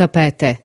tapete.